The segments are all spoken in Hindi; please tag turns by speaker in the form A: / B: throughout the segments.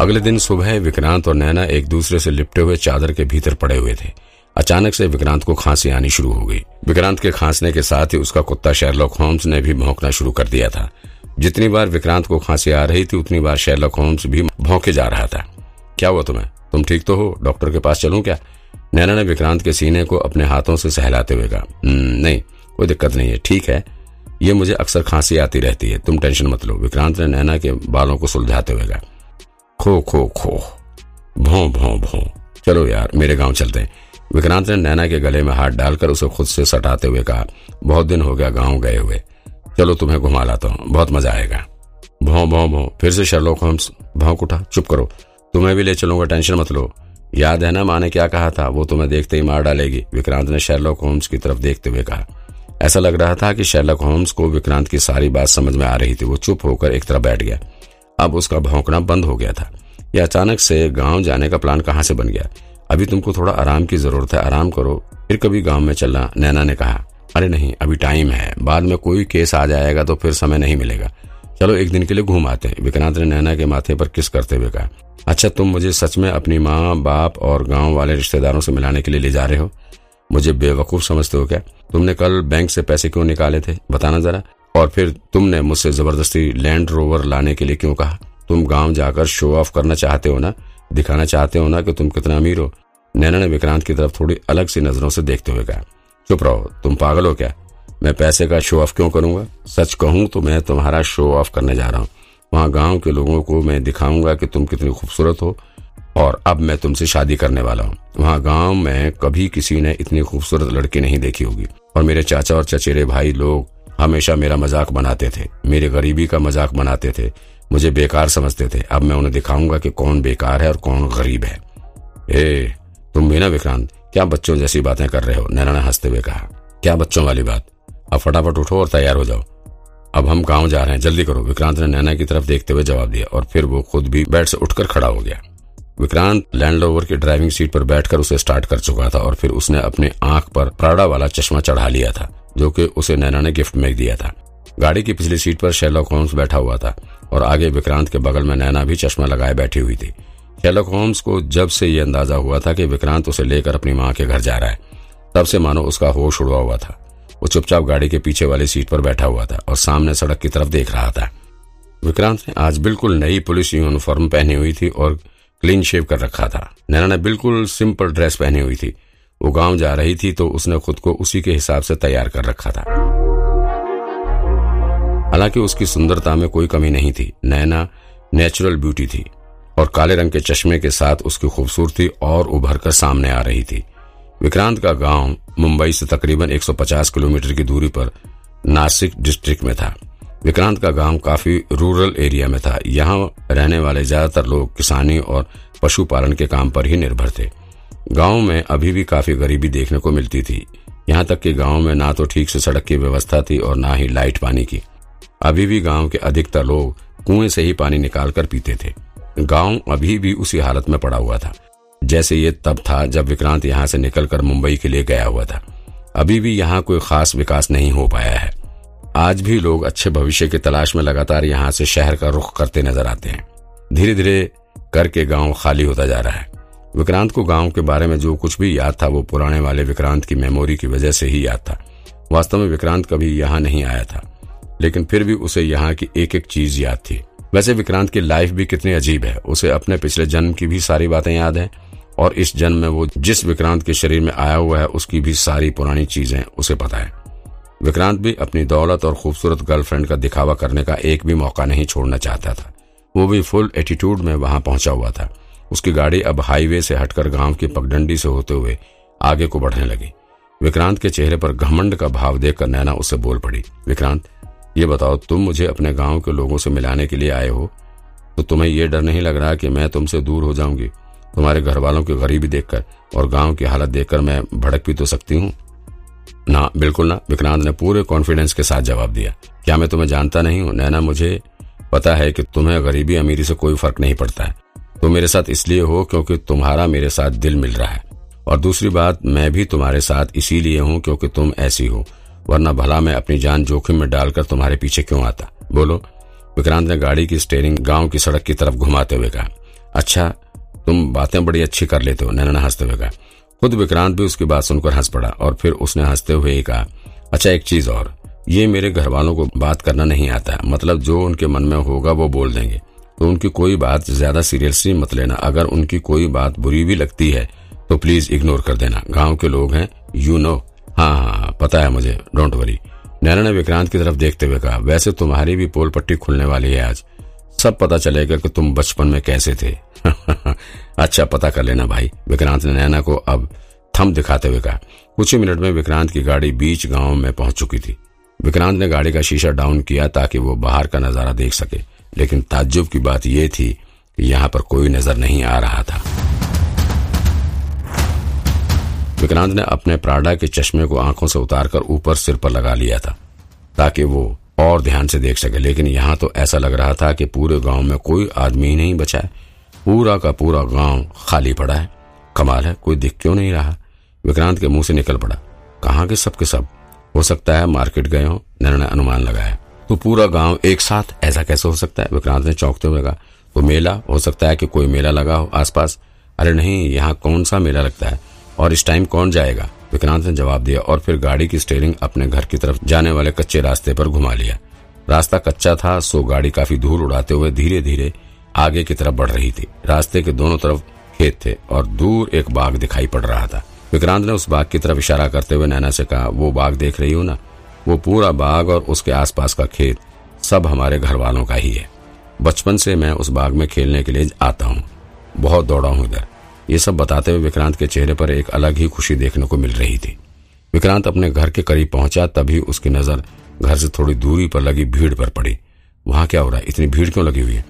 A: अगले दिन सुबह विक्रांत और नैना एक दूसरे से लिपटे हुए चादर के भीतर पड़े हुए थे। अचानक से विक्रांत को खांसी आनी शुरू हो गई। विक्रांत के खांसने के साथ ही उसका कुत्ता शेरलॉक होम्स ने भी भौंकना शुरू कर दिया था। जितनी बार विक्रांत को खांसी आ रही थी उतनी बार शेरलॉक होम्स भी भौंके जा रहा था। क्या हुआ तुम्हें? तुम ठीक तो हो? डॉक्टर के पास चलूँ क्या? नैना ने विक्रांत के सीने को अपने हाथों से सहलाते हुए कहा "हम्म, नहीं कोई दिक्कत नहीं है ठीक है। ये मुझे अक्सर खांसी आती रहती है तुम टेंशन मत लो। विक्रांत ने नैना के बालों को सुलझाते हुए कहा खो खो खो। भों भों भों। चलो यार, मेरे गाँव चलते हैं। विक्रांत ने नैना के गले में हाथ डालकर उसे खुद से सटाते हुए कहा, बहुत दिन हो गया गाँव गए हुए। चलो तुम्हें घुमा लाता हूँ। बहुत मज़ा आएगा। भों भों भों। फिर से शर्लोक होम्स भौंक उठा। चुप करो। तुम्हें भी ले चलूँगा, टेंशन मत लो। याद है ना माँ ने क्या कहा था? वो तुम्हें देखते ही मार डालेगी। विक्रांत ने शेरलॉक होम्स की तरफ़ देखते हुए कहा। ऐसा लग रहा था कि शेरलॉक होम्स को विक्रांत की सारी बात समझ में आ रही थी। वो चुप होकर एक तरफ़ बैठ गया। अब उसका भौंकना बंद हो गया था। यह अचानक से गाँव जाने का प्लान कहाँ से बन गया? अभी तुमको थोड़ा आराम की ज़रूरत है, आराम करो। फिर कभी गाँव में चलना, नैना ने कहा, अरे नहीं, अभी टाइम है। बाद में कोई केस आ जाएगा तो फिर समय नहीं मिलेगा। चलो, एक दिन के लिए घूम आते विक्रांत ने नैना के माथे पर किस करते हुए कहा अच्छा तुम मुझे सच में अपनी माँ, बाप और गाँव वाले रिश्तेदारों से मिलाने के लिए ले जा रहे हो? मुझे बेवकूफ़ समझते हो क्या? तुमने कल बैंक से पैसे क्यों निकाले थे? बताना जरा। और फिर तुमने मुझसे ज़बरदस्ती लैंड रोवर लाने के लिए क्यों कहा? तुम गाँव जाकर शो ऑफ़ करना चाहते हो ना? दिखाना चाहते हो ना कि तुम कितना अमीर हो? नैना ने विक्रांत की तरफ़ थोड़ी अलग सी नज़रों से देखते हुए कहा, चुप रहो, तुम पागल हो क्या? मैं पैसे का शो ऑफ़ क्यों करूँगा? सच कहूँ तो मैं तुम्हारा शो ऑफ़ करने जा रहा हूँ। वहाँ गाँव के लोगों को मैं दिखाऊँगा कि तुम कितनी खूबसूरत हो और अब मैं तुमसे शादी करने वाला हूँ। वहाँ गाँव में कभी किसी ने इतनी खूबसूरत लड़की नहीं देखी होगी और मेरे चाचा और चचेरे भाई लोग हमेशा मेरा मज़ाक बनाते थे। मेरे गरीबी का मज़ाक बनाते थे। मुझे बेकार समझते थे। अब मैं उन्हें दिखाऊँगा कि कौन बेकार है और कौन गरीब है। ए, तुम भी ना विक्रांत? क्या बच्चों जैसी बातें कर रहे हो? नैना ने हँसते हुए कहा। क्या बच्चों वाली बात? अब फटाफट उठो और तैयार हो जाओ। अब हम गाँव जा रहे हैं। जल्दी करो। विक्रांत ने नैना की तरफ़ देखते हुए जवाब दिया और फिर वो खुद भी बेड से उठकर खड़ा हो गया। विक्रांत लैंडलोवर की ड्राइविंग सीट पर बैठकर उसे स्टार्ट कर चुका था और फिर उसने अपने आँख पर प्राड़ा वाला चश्मा चढ़ा लिया था। जो कि उसे नैना ने गिफ्ट में दिया था। गाड़ी की पिछली सीट पर शेलॉक होम्स बैठा हुआ था और आगे विक्रांत के बगल में नैना भी चश्मा लगाए बैठी हुई थी। शेलॉक होम्स को जब से ये अंदाज़ा हुआ था कि विक्रांत उसे लेकर अपनी माँ के घर जा रहा है, तब से मानो उसका होश उड़वा हुआ था। वो चुपचाप गाड़ी के पीछे वाली सीट पर बैठा हुआ था और सामने सड़क की तरफ़ देख रहा था। विक्रांत ने आज बिल्कुल नई पुलिस यूनिफॉर्म पहनी हुई थी और क्लीन शेव कर रखा था। नैना ने बिल्कुल सिंपल ड्रेस पहनी हुई थी। वो गाँव जा रही थी तो उसने खुद को उसी के हिसाब से तैयार कर रखा था। हालाँकि उसकी सुंदरता में कोई कमी नहीं थी। नैना नेचुरल ब्यूटी थी और काले रंग के चश्मे के साथ उसकी खूबसूरती और उभर कर सामने आ रही थी। विक्रांत का गाँव मुंबई से तकरीबन 150 किलोमीटर की दूरी पर नासिक डिस्ट्रिक्ट में था। विक्रांत का गाँव काफ़ी रूरल एरिया में था। यहाँ रहने वाले ज़्यादातर लोग किसानी और पशुपालन के काम पर ही निर्भर थे। गाँव में अभी भी काफ़ी गरीबी देखने को मिलती थी। यहाँ तक कि गाँव में ना तो ठीक से सड़क की व्यवस्था थी और ना ही लाइट पानी की। अभी भी गाँव के अधिकतर लोग कुएँ से ही पानी निकाल कर पीते थे। गाँव अभी भी उसी हालत में पड़ा हुआ था। जैसे ये तब था जब विक्रांत यहाँ से निकलकर मुंबई के लिए गया हुआ था। अभी भी यहाँ कोई खास विकास नहीं हो पाया है। आज भी लोग अच्छे भविष्य की तलाश में लगातार यहाँ से शहर का रुख करते नज़र आते हैं। धीरे धीरे करके गाँव खाली होता जा रहा है। विक्रांत को गाँव के बारे में जो कुछ भी याद था, वो पुराने वाले विक्रांत की मेमोरी की वजह से ही याद था। वास्तव में विक्रांत कभी यहाँ नहीं आया था, लेकिन फिर भी उसे यहाँ की एक एक चीज़ याद थी। वैसे विक्रांत की लाइफ भी कितनी अजीब है, उसे अपने पिछले जन्म की भी सारी बातें याद है, और इस जन्म में वो जिस विक्रांत के शरीर में आया हुआ है, उसकी भी सारी पुरानी चीज़ें उसे पता है। विक्रांत भी अपनी दौलत और खूबसूरत गर्लफ्रेंड का दिखावा करने का एक भी मौका नहीं छोड़ना चाहता था। वो भी फुल एटीट्यूड में वहाँ पहुँचा हुआ था। उसकी गाड़ी अब हाईवे से हटकर गाँव की पगडंडी से होते हुए आगे को बढ़ने लगी। विक्रांत के चेहरे पर घमंड का भाव देखकर नैना उससे बोल पड़ी, विक्रांत, ये बताओ, तुम मुझे अपने गाँव के लोगों से मिलाने के लिए आए हो? तो तुम्हें ये डर नहीं लग रहा कि मैं तुमसे दूर हो जाऊँगी? तुम्हारे घर वालों की गरीबी देखकर और गाँव की हालत देखकर मैं भड़क भी तो सकती हूँ? ना, बिल्कुल ना। विक्रांत ने पूरे कॉन्फिडेंस के साथ जवाब दिया। क्या मैं तुम्हें जानता नहीं हूँ? नैना, मुझे पता है कि तुम्हें गरीबी अमीरी से कोई फ़र्क नहीं पड़ता है। तुम मेरे साथ इसलिए हो क्योंकि तुम्हारा मेरे साथ दिल मिल रहा है। और दूसरी बात, मैं भी तुम्हारे साथ इसीलिए हूँ क्योंकि तुम ऐसी हो, वरना भला मैं अपनी जान जोखिम में डालकर तुम्हारे पीछे क्यों आता? बोलो। विक्रांत ने गाड़ी की स्टेयरिंग गाँव की सड़क की तरफ़ घुमाते हुए कहा अच्छा तुम बातें बड़ी अच्छी कर लेते हो, नैना ने हँसते हुए कहा। खुद विक्रांत भी उसकी बात सुनकर हंस पड़ा और फिर उसने हँसते हुए ही कहा अच्छा एक चीज़ और, ये मेरे घर वालों को बात करना नहीं आता मतलब जो उनके मन में होगा वो बोल देंगे। तो उनकी कोई बात ज़्यादा सीरियसली मत लेना। अगर उनकी कोई बात बुरी भी लगती है तो प्लीज़ इग्नोर कर देना। गाँव के लोग हैं यू नो हाँ हाँ हाँ पता है मुझे डोंट वरी नैना ने विक्रांत की तरफ़ देखते हुए कहा, वैसे तुम्हारी भी पोल पट्टी खुलने वाली है आज। सब पता चलेगा कि तुम बचपन में कैसे थे। अच्छा पता कर लेना भाई। विक्रांत ने नैना को अब थम दिखाते हुए कहा। कुछ ही मिनट में विक्रांत की गाड़ी बीच गाँव में पहुँच चुकी थी। विक्रांत ने गाड़ी का शीशा डाउन किया ताकि वो बाहर का नज़ारा देख सके। लेकिन ताज्जुब की बात यह थी कि यहाँ पर कोई नज़र नहीं आ रहा था। विक्रांत ने अपने प्राडा के चश्मे को आँखों से उतारकर ऊपर सिर पर लगा लिया था, ताकि वो और ध्यान से देख सके। लेकिन यहाँ तो ऐसा लग रहा था कि पूरे गाँव में कोई आदमी ही नहीं बचा है। पूरा का पूरा गाँव खाली पड़ा है। कमाल है, कोई दिख क्यों नहीं रहा? विक्रांत के मुँह से निकल पड़ा। कहाँ के सब के सब? हो सकता है मार्केट गए हो नैना ने अनुमान लगाया। तो पूरा गाँव एक साथ, ऐसा कैसे हो सकता है? विक्रांत ने चौंकते हुए कहा तो मेला, हो सकता है कि कोई मेला लगा हो आसपास। अरे नहीं, यहाँ कौन सा मेला लगता है? और इस टाइम कौन जाएगा? विक्रांत ने जवाब दिया और फिर गाड़ी की स्टेयरिंग अपने घर की तरफ़ जाने वाले कच्चे रास्ते पर घुमा लिया। रास्ता कच्चा था, सो गाड़ी काफ़ी धूल उड़ाते हुए धीरे धीरे आगे की तरफ़ बढ़ रही थी। रास्ते के दोनों तरफ़ खेत थे और दूर एक बाघ दिखाई पड़ रहा था। विक्रांत ने उस बाघ की तरफ़ इशारा करते हुए नैना से कहा, वो बाघ देख रही हो ना? वो पूरा बाग और उसके आसपास का खेत सब हमारे घर वालों का ही है। बचपन से मैं उस बाग में खेलने के लिए आता हूँ। बहुत दौड़ा हूँ इधर। ये सब बताते हुए विक्रांत के चेहरे पर एक अलग ही खुशी देखने को मिल रही थी। विक्रांत अपने घर के करीब पहुँचा, तभी उसकी नज़र घर से थोड़ी दूरी पर लगी, भीड़ पर पड़ी। वहाँ क्या हो रहा है? इतनी भीड़ क्यों लगी हुई है?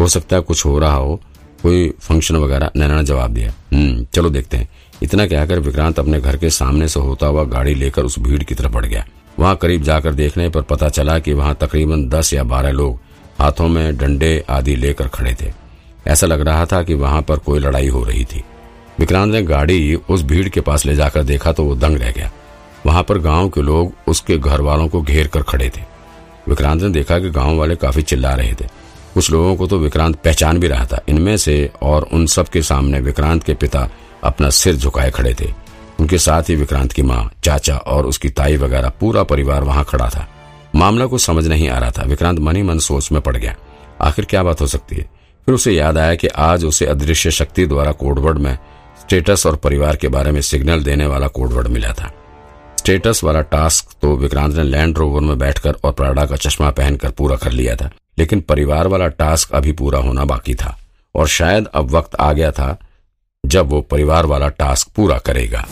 A: हो सकता है कुछ हो रहा हो। कोई फ़ंक्शन वगैरह? नैना ने जवाब दिया। हम्म चलो देखते हैं। इतना कहकर विक्रांत अपने घर के सामने से होता हुआ गाड़ी लेकर उस भीड़ की तरफ़ बढ़ गया। वहाँ करीब जाकर देखने पर पता चला कि वहाँ तकरीबन दस या बारह लोग हाथों में डंडे आदि लेकर खड़े थे। ऐसा लग रहा था कि वहाँ पर कोई लड़ाई हो रही थी। विक्रांत ने गाड़ी उस भीड़ के पास ले जाकर देखा तो वो दंग रह गया। वहाँ पर गाँव के लोग उसके घर वालों को घेर कर खड़े थे। विक्रांत ने देखा कि गाँव वाले काफ़ी चिल्ला रहे थे। कुछ लोगों को तो विक्रांत पहचान भी रहा था। इनमें से और उन सब के सामने विक्रांत के पिता अपना सिर झुकाए खड़े थे। उनके साथ ही विक्रांत की माँ, चाचा और उसकी ताई वगैरह पूरा परिवार वहाँ खड़ा था। मामला को समझ नहीं आ रहा था। विक्रांत मन ही मन सोच में पड़ गया। आखिर क्या बात हो सकती है? फिर उसे याद आया कि आज उसे अदृश्य शक्ति द्वारा कोडवर्ड में स्टेटस और परिवार के बारे में सिग्नल देने वाला कोडवर्ड मिला था। स्टेटस वाला टास्क तो विक्रांत ने लैंड रोवर में बैठकर और प्राडा का चश्मा पहनकर पूरा कर लिया था। लेकिन परिवार वाला टास्क अभी पूरा होना बाकी था। और शायद अब वक्त आ गया था जब वो परिवार वाला टास्क पूरा करेगा।